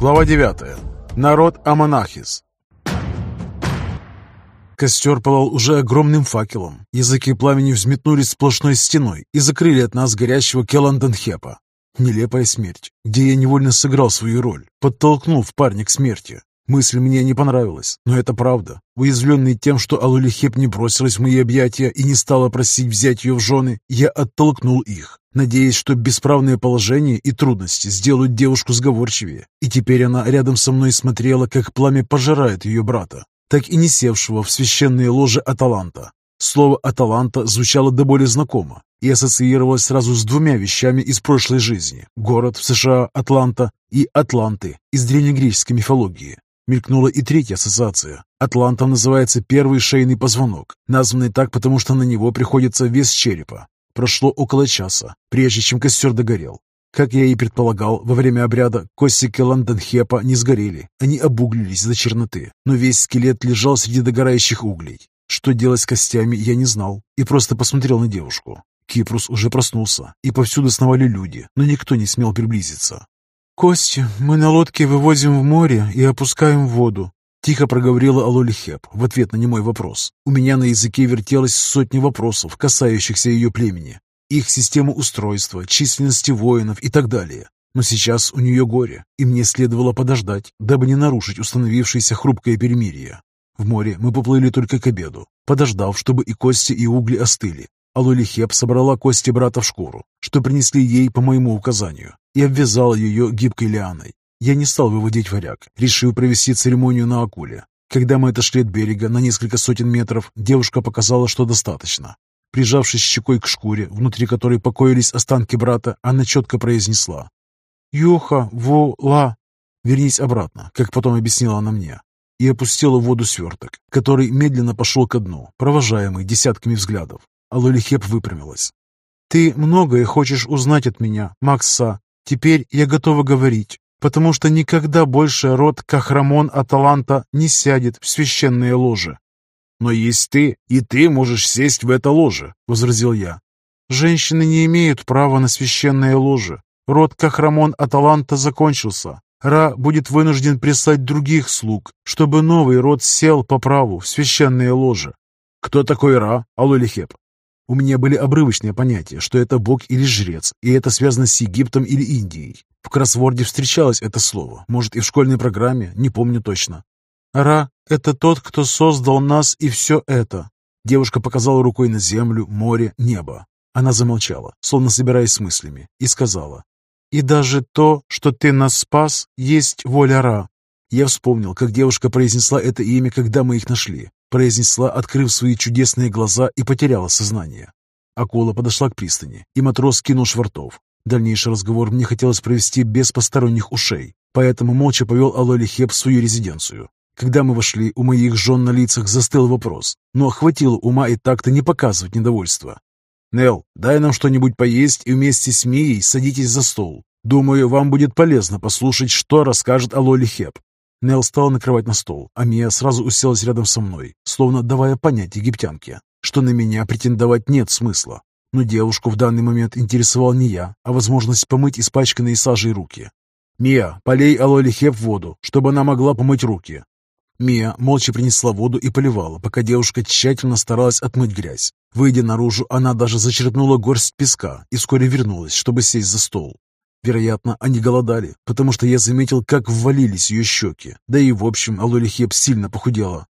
Глава 9. Народ Аманахис. Костер пылал уже огромным факелом. Языки пламени взметнулись сплошной стеной и закрыли от нас горящего Келанденхепа. Нелепая смерть, где я невольно сыграл свою роль, подтолкнув парня к смерти. Мысль мне не понравилась, но это правда. Уязвленный тем, что Алулихеп не бросилась в мои объятия и не стала просить взять ее в жены, я оттолкнул их, надеясь, что бесправное положение и трудности сделают девушку сговорчивее. И теперь она рядом со мной смотрела, как пламя пожирает ее брата, так и не севшего в священные ложи Аталанта. Слово «Аталанта» звучало до боли знакомо и ассоциировалось сразу с двумя вещами из прошлой жизни. Город в США Атланта и Атланты из древнегреческой мифологии. Мелькнула и третья ассоциация. Атлантом называется первый шейный позвонок, названный так, потому что на него приходится вес черепа. Прошло около часа, прежде чем костер догорел. Как я и предполагал, во время обряда кости Ланденхепа не сгорели, они обуглились до черноты, но весь скелет лежал среди догорающих углей. Что делать с костями, я не знал и просто посмотрел на девушку. Кипрус уже проснулся, и повсюду сновали люди, но никто не смел приблизиться. «Кости мы на лодке вывозим в море и опускаем в воду», Тихо проговорила Алолихеп в ответ на немой вопрос. У меня на языке вертелось сотни вопросов, касающихся ее племени, их систему устройства, численности воинов и так далее. Но сейчас у нее горе, и мне следовало подождать, дабы не нарушить установившееся хрупкое перемирие. В море мы поплыли только к обеду, подождав, чтобы и кости, и угли остыли. Алолихеп собрала кости брата в шкуру, что принесли ей по моему указанию, и обвязал ее гибкой лианой. Я не стал выводить варяг, решив провести церемонию на акуле. Когда мы отошли от берега на несколько сотен метров, девушка показала, что достаточно. Прижавшись щекой к шкуре, внутри которой покоились останки брата, она четко произнесла «Юха, во, ла». «Вернись обратно», как потом объяснила она мне, и опустила в воду сверток, который медленно пошел ко дну, провожаемый десятками взглядов. А Лолихеп выпрямилась. «Ты многое хочешь узнать от меня, Макса. Теперь я готова говорить, потому что никогда больше род Кахрамон Аталанта не сядет в священное ложе». «Но есть ты, и ты можешь сесть в это ложе», — возразил я. «Женщины не имеют права на священное ложе. Род Кахрамон Аталанта закончился. Ра будет вынужден прислать других слуг, чтобы новый род сел по праву в священное ложе». «Кто такой Ра, Алулихеп?» У меня были обрывочные понятия, что это бог или жрец, и это связано с Египтом или Индией. В кроссворде встречалось это слово, может и в школьной программе, не помню точно. «Ра — это тот, кто создал нас и все это». Девушка показала рукой на землю, море, небо. Она замолчала, словно собираясь с мыслями, и сказала, «И даже то, что ты нас спас, есть воля Ра». Я вспомнил, как девушка произнесла это имя, когда мы их нашли произнесла, открыв свои чудесные глаза и потеряла сознание. Акула подошла к пристани, и матрос кинул швартов. Дальнейший разговор мне хотелось провести без посторонних ушей, поэтому молча повел Алоли Хеп в свою резиденцию. Когда мы вошли, у моих жен на лицах застыл вопрос, но хватило ума и так-то не показывать недовольства. «Нел, дай нам что-нибудь поесть и вместе с Мией садитесь за стол. Думаю, вам будет полезно послушать, что расскажет Алоли Хеп. Нел стала накрывать на стол, а Мия сразу уселась рядом со мной, словно давая понять египтянке, что на меня претендовать нет смысла. Но девушку в данный момент интересовал не я, а возможность помыть испачканные сажей руки. «Мия, полей Алоли Хеп в воду, чтобы она могла помыть руки». Мия молча принесла воду и поливала, пока девушка тщательно старалась отмыть грязь. Выйдя наружу, она даже зачерпнула горсть песка и вскоре вернулась, чтобы сесть за стол. Вероятно, они голодали, потому что я заметил, как ввалились ее щеки. Да и в общем, Алолихеп сильно похудела.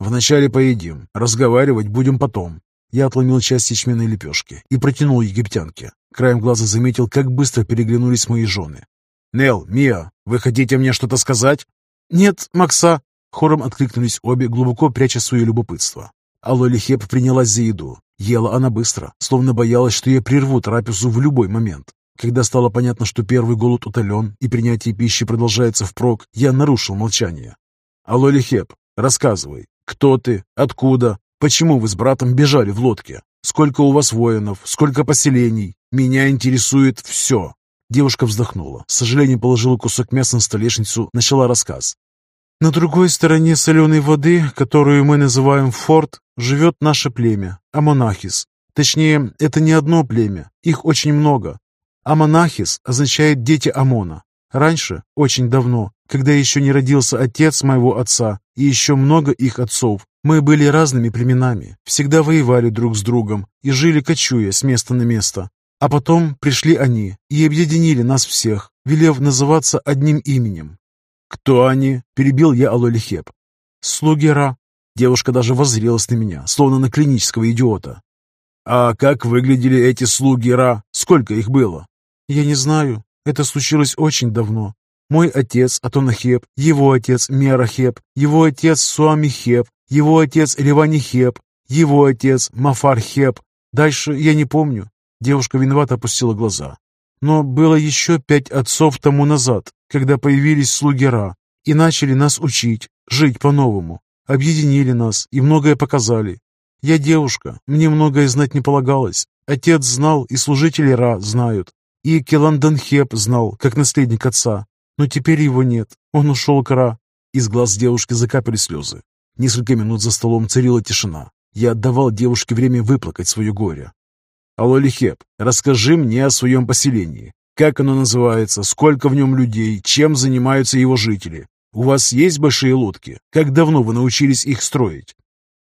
«Вначале поедим, разговаривать будем потом». Я отломил часть ячменной лепешки и протянул египтянке. Краем глаза заметил, как быстро переглянулись мои жены. «Нел, Мия, вы хотите мне что-то сказать?» «Нет, Макса!» Хором откликнулись обе, глубоко пряча свое любопытство. Алолихеп принялась за еду. Ела она быстро, словно боялась, что я прерву трапезу в любой момент. Когда стало понятно, что первый голод утолен и принятие пищи продолжается впрок, я нарушил молчание. «Алло, Лихеп, рассказывай, кто ты, откуда, почему вы с братом бежали в лодке, сколько у вас воинов, сколько поселений, меня интересует все». Девушка вздохнула, с сожалением положила кусок мяса на столешницу, начала рассказ. «На другой стороне соленой воды, которую мы называем форт, живет наше племя, Амонахис. Точнее, это не одно племя, их очень много, Амонахис означает «дети Амона». Раньше, очень давно, когда еще не родился отец моего отца и еще много их отцов, мы были разными племенами, всегда воевали друг с другом и жили кочуя с места на место. А потом пришли они и объединили нас всех, велев называться одним именем. «Кто они?» – перебил я Алолихеп. «Слуги Ра». Девушка даже воззрелась на меня, словно на клинического идиота. «А как выглядели эти слуги Ра? Сколько их было?» «Я не знаю. Это случилось очень давно. Мой отец Атонахеп, его отец Мерахеп, его отец Суамихеп, его отец Ливанихеп, его отец Мафархеп. Дальше я не помню. Девушка виновато опустила глаза. Но было еще пять отцов тому назад, когда появились слуги Ра и начали нас учить, жить по-новому. Объединили нас и многое показали. Я девушка, мне многое знать не полагалось. Отец знал, и служители Ра знают. И Келанданхеп знал, как наследник отца. Но теперь его нет. Он ушел к Ра. Из глаз девушки закапали слезы. Несколько минут за столом царила тишина. Я отдавал девушке время выплакать свое горе. «Алолихеп, расскажи мне о своем поселении. Как оно называется, сколько в нем людей, чем занимаются его жители? У вас есть большие лодки? Как давно вы научились их строить?»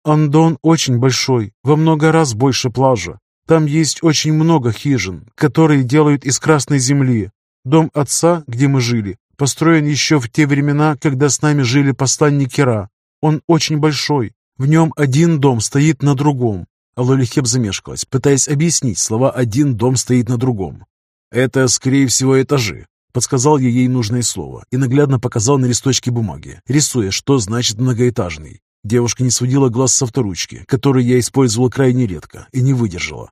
«Андон очень большой, во много раз больше плажа. Там есть очень много хижин, которые делают из красной земли. Дом отца, где мы жили, построен еще в те времена, когда с нами жили посланники Ра. Он очень большой. В нем один дом стоит на другом. Алолихеп замешкалась, пытаясь объяснить слова «один дом стоит на другом». «Это, скорее всего, этажи», — подсказал я ей нужное слово и наглядно показал на листочке бумаги, рисуя, что значит многоэтажный. Девушка не сводила глаз со вторучки, которую я использовал крайне редко, и не выдержала.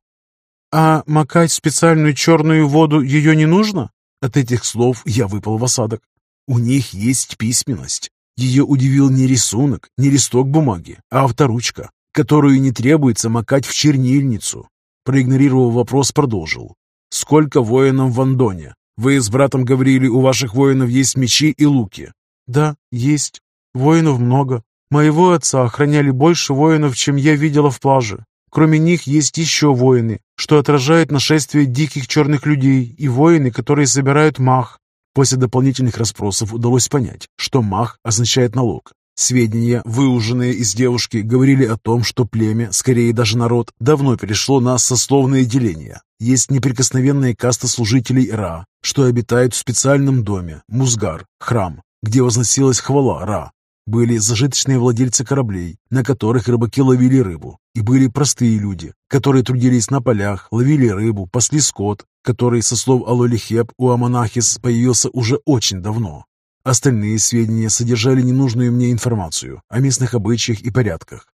«А макать специальную черную воду ее не нужно?» От этих слов я выпал в осадок. У них есть письменность. Ее удивил не рисунок, не листок бумаги, а авторучка которую не требуется макать в чернильницу. Проигнорировав вопрос, продолжил. «Сколько воинов в Андоне? Вы с братом говорили, у ваших воинов есть мечи и луки». «Да, есть. Воинов много. Моего отца охраняли больше воинов, чем я видела в плаже. Кроме них есть еще воины, что отражают нашествие диких черных людей, и воины, которые собирают мах. После дополнительных расспросов удалось понять, что мах означает налог. Сведения, выуженные из девушки, говорили о том, что племя, скорее даже народ, давно перешло на сословное деление. Есть неприкосновенная каста служителей Ра, что обитают в специальном доме, Музгар, храм, где возносилась хвала Ра. Были зажиточные владельцы кораблей, на которых рыбаки ловили рыбу, и были простые люди, которые трудились на полях, ловили рыбу, пасли скот, который, со слов Алолихеп, у Аманахис появился уже очень давно. Остальные сведения содержали ненужную мне информацию о местных обычаях и порядках.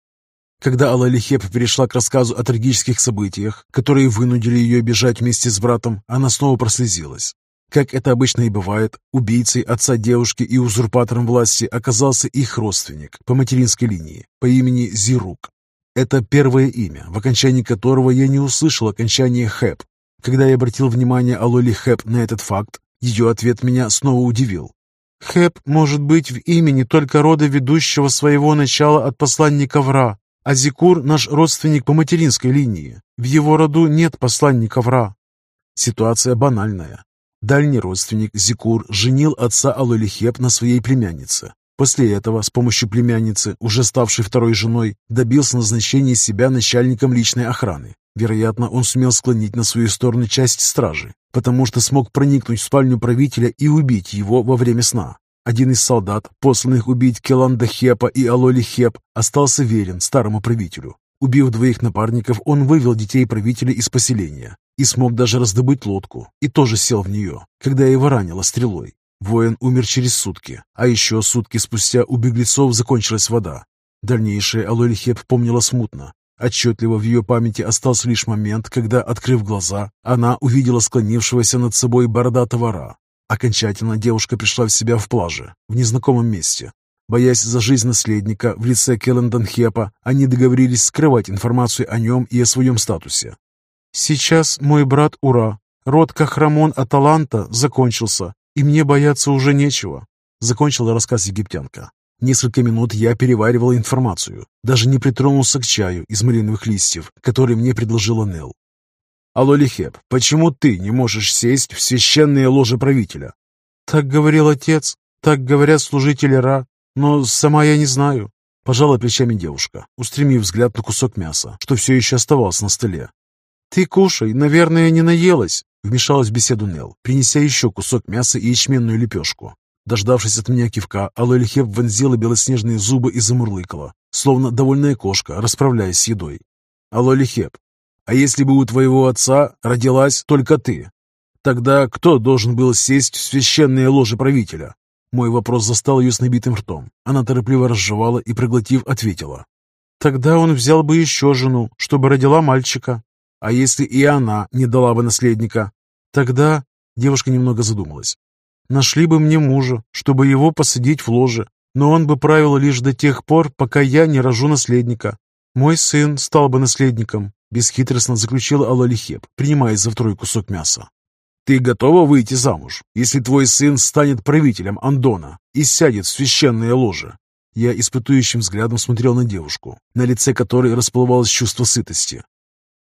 Когда Алалихеп перешла к рассказу о трагических событиях, которые вынудили ее бежать вместе с братом, она снова прослезилась. Как это обычно и бывает, убийцей отца девушки и узурпатором власти оказался их родственник по материнской линии по имени Зирук. Это первое имя, в окончании которого я не услышал окончание «хэп». Когда я обратил внимание Алоли Хэп на этот факт, ее ответ меня снова удивил. Хэп может быть в имени только рода ведущего своего начала от посланника Вра, а Зикур – наш родственник по материнской линии. В его роду нет посланника Вра. Ситуация банальная. Дальний родственник Зикур женил отца Алолихеп на своей племяннице. После этого, с помощью племянницы, уже ставшей второй женой, добился назначения себя начальником личной охраны. Вероятно, он сумел склонить на свою сторону часть стражи, потому что смог проникнуть в спальню правителя и убить его во время сна. Один из солдат, посланных убить Келанда Хепа и Алоли Хеп, остался верен старому правителю. Убив двоих напарников, он вывел детей правителя из поселения и смог даже раздобыть лодку, и тоже сел в нее, когда его ранило стрелой. Воин умер через сутки, а еще сутки спустя у беглецов закончилась вода. Дальнейшее Алоли Хеп помнила смутно, Отчетливо в ее памяти остался лишь момент, когда, открыв глаза, она увидела склонившегося над собой бородатого Ра. Окончательно девушка пришла в себя в плаже, в незнакомом месте. Боясь за жизнь наследника в лице Келлендон Хепа, они договорились скрывать информацию о нем и о своем статусе. «Сейчас мой брат Ура, род Кахрамон Аталанта, закончился, и мне бояться уже нечего», закончила рассказ египтянка. Несколько минут я переваривал информацию, даже не притронулся к чаю из малиновых листьев, который мне предложила Нел. «Алолихеп, почему ты не можешь сесть в священное ложе правителя?» Так говорил отец, так говорят служители Ра, но сама я не знаю. Пожала плечами девушка, устремив взгляд на кусок мяса, что все еще оставался на столе. «Ты кушай, наверное, не наелась», — вмешалась в беседу Нел, принеся еще кусок мяса и ячменную лепешку. Дождавшись от меня кивка, Алоэльхеп вонзила белоснежные зубы и замурлыкала, словно довольная кошка, расправляясь с едой. «Алоэльхеп, а если бы у твоего отца родилась только ты, тогда кто должен был сесть в священное ложе правителя?» Мой вопрос застал ее с набитым ртом. Она торопливо разжевала и, проглотив, ответила. «Тогда он взял бы еще жену, чтобы родила мальчика. А если и она не дала бы наследника? Тогда...» Девушка немного задумалась. «Нашли бы мне мужа, чтобы его посадить в ложе, но он бы правил лишь до тех пор, пока я не рожу наследника. Мой сын стал бы наследником», — бесхитростно заключила Алалихеп, принимаясь за второй кусок мяса. Ты готова выйти замуж, если твой сын станет правителем Андона и сядет в священное ложе?» Я испытующим взглядом смотрел на девушку, на лице которой расплывалось чувство сытости.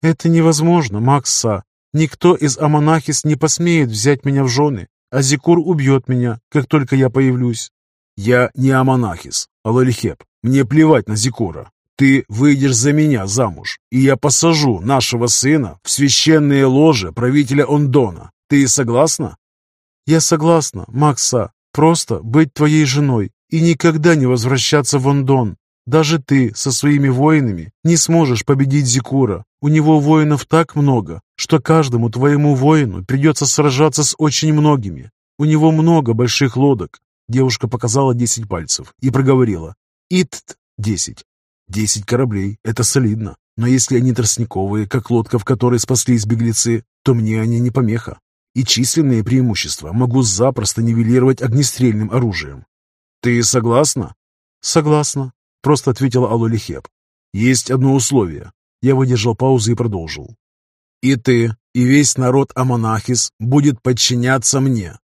«Это невозможно, Макса. Никто из Амонахис не посмеет взять меня в жены, а Зикур убьет меня, как только я появлюсь». «Я не Амонахис, а Лолихеп. Мне плевать на Зикура. Ты выйдешь за меня замуж, и я посажу нашего сына в священное ложе правителя Ондона. Ты согласна?» «Я согласна, Макса. Просто быть твоей женой и никогда не возвращаться в Ондон. Даже ты со своими воинами не сможешь победить Зикура. У него воинов так много, что каждому твоему воину придется сражаться с очень многими. У него много больших лодок». Девушка показала десять пальцев и проговорила. «Ит десять. Десять кораблей — это солидно. Но если они тростниковые, как лодка, в которой спаслись беглецы, то мне они не помеха и численные преимущества могу запросто нивелировать огнестрельным оружием. «Ты согласна?» «Согласна», — просто ответила Алолихеп. «Есть одно условие». Я выдержал паузу и продолжил. «И ты, и весь народ Амонахис будет подчиняться мне.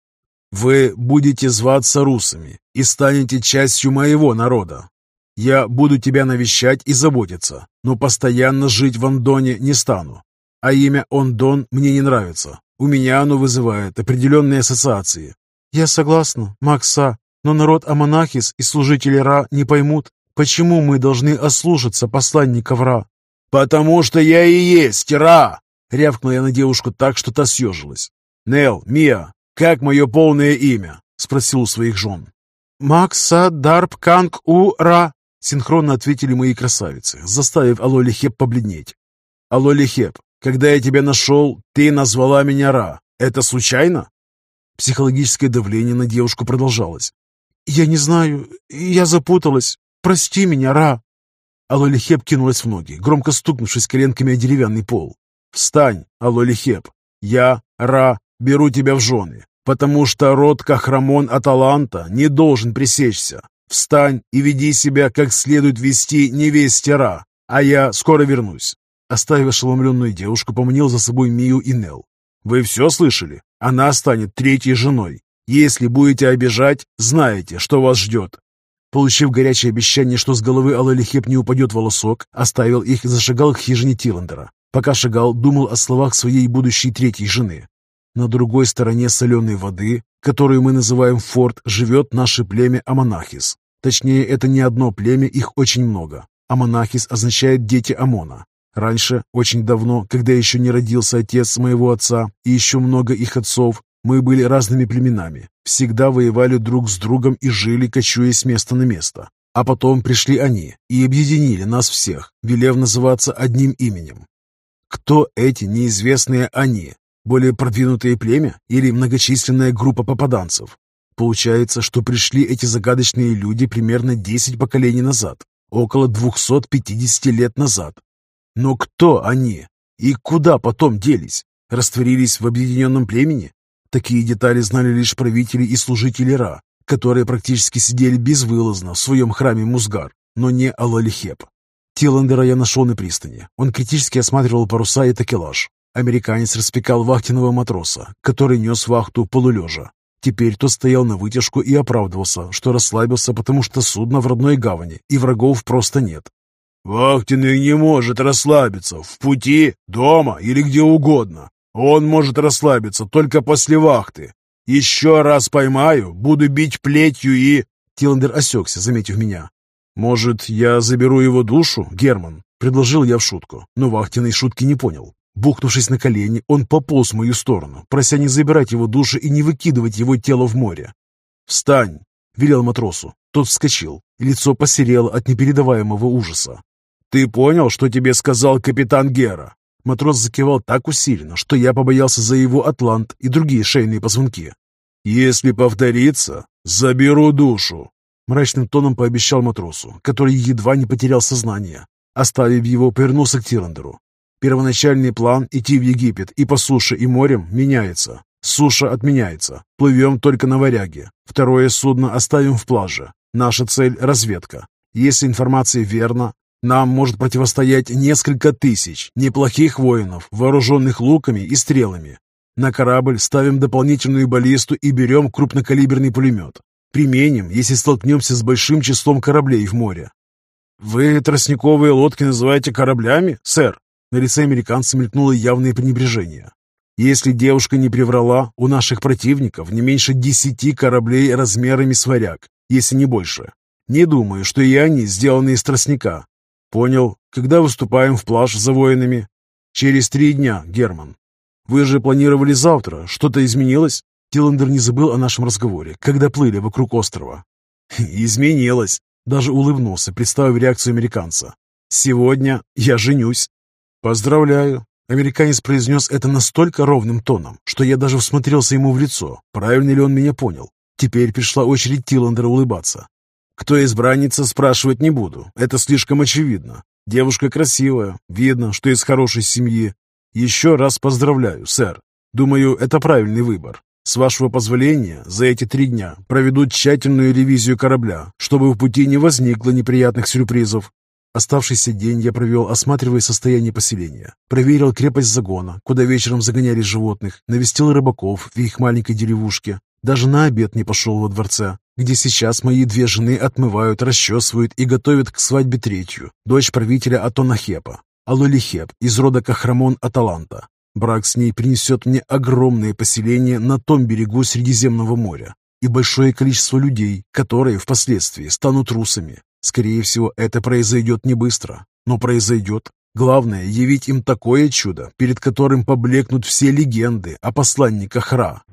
Вы будете зваться русами и станете частью моего народа. Я буду тебя навещать и заботиться, но постоянно жить в Андоне не стану. А имя Ондон мне не нравится. У меня оно вызывает определенные ассоциации. Я согласна, Макса, но народ Амонахис и служители Ра не поймут, почему мы должны ослушаться посланников Ра. «Потому что я и есть Ра!» Рявкнул я на девушку так, что та съежилась. «Нел, Мия, как мое полное имя?» Спросил у своих жен. «Макса Дарп Канг У Ра», синхронно ответили мои красавицы, заставив Алоли Хеп побледнеть. «Алоли Хеп, когда я тебя нашел, ты назвала меня Ра. Это случайно?» Психологическое давление на девушку продолжалось. «Я не знаю. Я запуталась. Прости меня, Ра!» Алолихеп кинулась в ноги, громко стукнувшись коленками о деревянный пол. «Встань, Алолихеп! Я, Ра, беру тебя в жены, потому что род Кахрамон Аталанта не должен пресечься. Встань и веди себя, как следует вести невесте Ра, а я скоро вернусь. Оставив ошеломленную девушку, поманил за собой Мию и Нел. «Вы все слышали? Она станет третьей женой. Если будете обижать, знаете, что вас ждет». Получив горячее обещание, что с головы Алалихеп не упадет волосок, оставил их и зашагал к хижине Тиландера. Пока шагал, думал о словах своей будущей третьей жены. На другой стороне соленой воды, которую мы называем Форт, живет наше племя Амонахис. Точнее, это не одно племя, их очень много. Амонахис означает «дети Амона». Раньше, очень давно, когда еще не родился отец моего отца и еще много их отцов, мы были разными племенами, всегда воевали друг с другом и жили, кочуя с места на место. А потом пришли они и объединили нас всех, велев называться одним именем. Кто эти неизвестные они? Более продвинутое племя или многочисленная группа попаданцев? Получается, что пришли эти загадочные люди примерно 10 поколений назад, около 250 лет назад, но кто они? И куда потом делись? Растворились в объединенном племени? Такие детали знали лишь правители и служители Ра, которые практически сидели безвылазно в своем храме Музгар, но не Алалихеп. Тиландера я нашел на пристани. Он критически осматривал паруса и такелаж. Американец распекал вахтенного матроса, который нес вахту полулежа. Теперь тот стоял на вытяжку и оправдывался, что расслабился, потому что судно в родной гавани, и врагов просто нет. Вахтенный не может расслабиться в пути, дома или где угодно. Он может расслабиться только после вахты. Еще раз поймаю, буду бить плетью и...» Тиландер осекся, заметив меня. «Может, я заберу его душу, Герман?» — предложил я в шутку, но вахтенной шутки не понял. Бухнувшись на колени, он пополз в мою сторону, прося не забирать его душу и не выкидывать его тело в море. «Встань!» — велел матросу. Тот вскочил, и лицо посерело от непередаваемого ужаса. «Ты понял, что тебе сказал капитан Гера?» Матрос закивал так усиленно, что я побоялся за его атлант и другие шейные позвонки. «Если повторится, заберу душу!» Мрачным тоном пообещал матросу, который едва не потерял сознание. Оставив его, повернулся к Тирандеру. Первоначальный план идти в Египет и по суше, и морем меняется. Суша отменяется. Плывем только на варяге. Второе судно оставим в плаже. Наша цель – разведка. Если информация верна, нам может противостоять несколько тысяч неплохих воинов, вооруженных луками и стрелами. На корабль ставим дополнительную баллисту и берем крупнокалиберный пулемет. Применим, если столкнемся с большим числом кораблей в море. «Вы тростниковые лодки называете кораблями, сэр?» На лице американца мелькнуло явное пренебрежение. Если девушка не приврала, у наших противников не меньше десяти кораблей размерами с варяг, если не больше. Не думаю, что и они сделаны из тростника. Понял. Когда выступаем в плаж за воинами? Через три дня, Герман. Вы же планировали завтра. Что-то изменилось? Тиллендер не забыл о нашем разговоре, когда плыли вокруг острова. Изменилось. Даже улыбнулся, представив реакцию американца. Сегодня я женюсь. Поздравляю. Американец произнес это настолько ровным тоном, что я даже всмотрелся ему в лицо. Правильно ли он меня понял? Теперь пришла очередь Тиллендера улыбаться. Кто избранница, спрашивать не буду. Это слишком очевидно. Девушка красивая, видно, что из хорошей семьи. Еще раз поздравляю, сэр. Думаю, это правильный выбор. С вашего позволения, за эти три дня проведу тщательную ревизию корабля, чтобы в пути не возникло неприятных сюрпризов. Оставшийся день я провел, осматривая состояние поселения. Проверил крепость загона, куда вечером загоняли животных, навестил рыбаков в их маленькой деревушке. Даже на обед не пошел во дворце, где сейчас мои две жены отмывают, расчесывают и готовят к свадьбе третью, дочь правителя Атонахепа, Алолихеп из рода Кахрамон Аталанта. Брак с ней принесет мне огромное поселение на том берегу Средиземного моря и большое количество людей, которые впоследствии станут русами. Скорее всего, это произойдет не быстро, но произойдет. Главное – явить им такое чудо, перед которым поблекнут все легенды о посланниках Ра.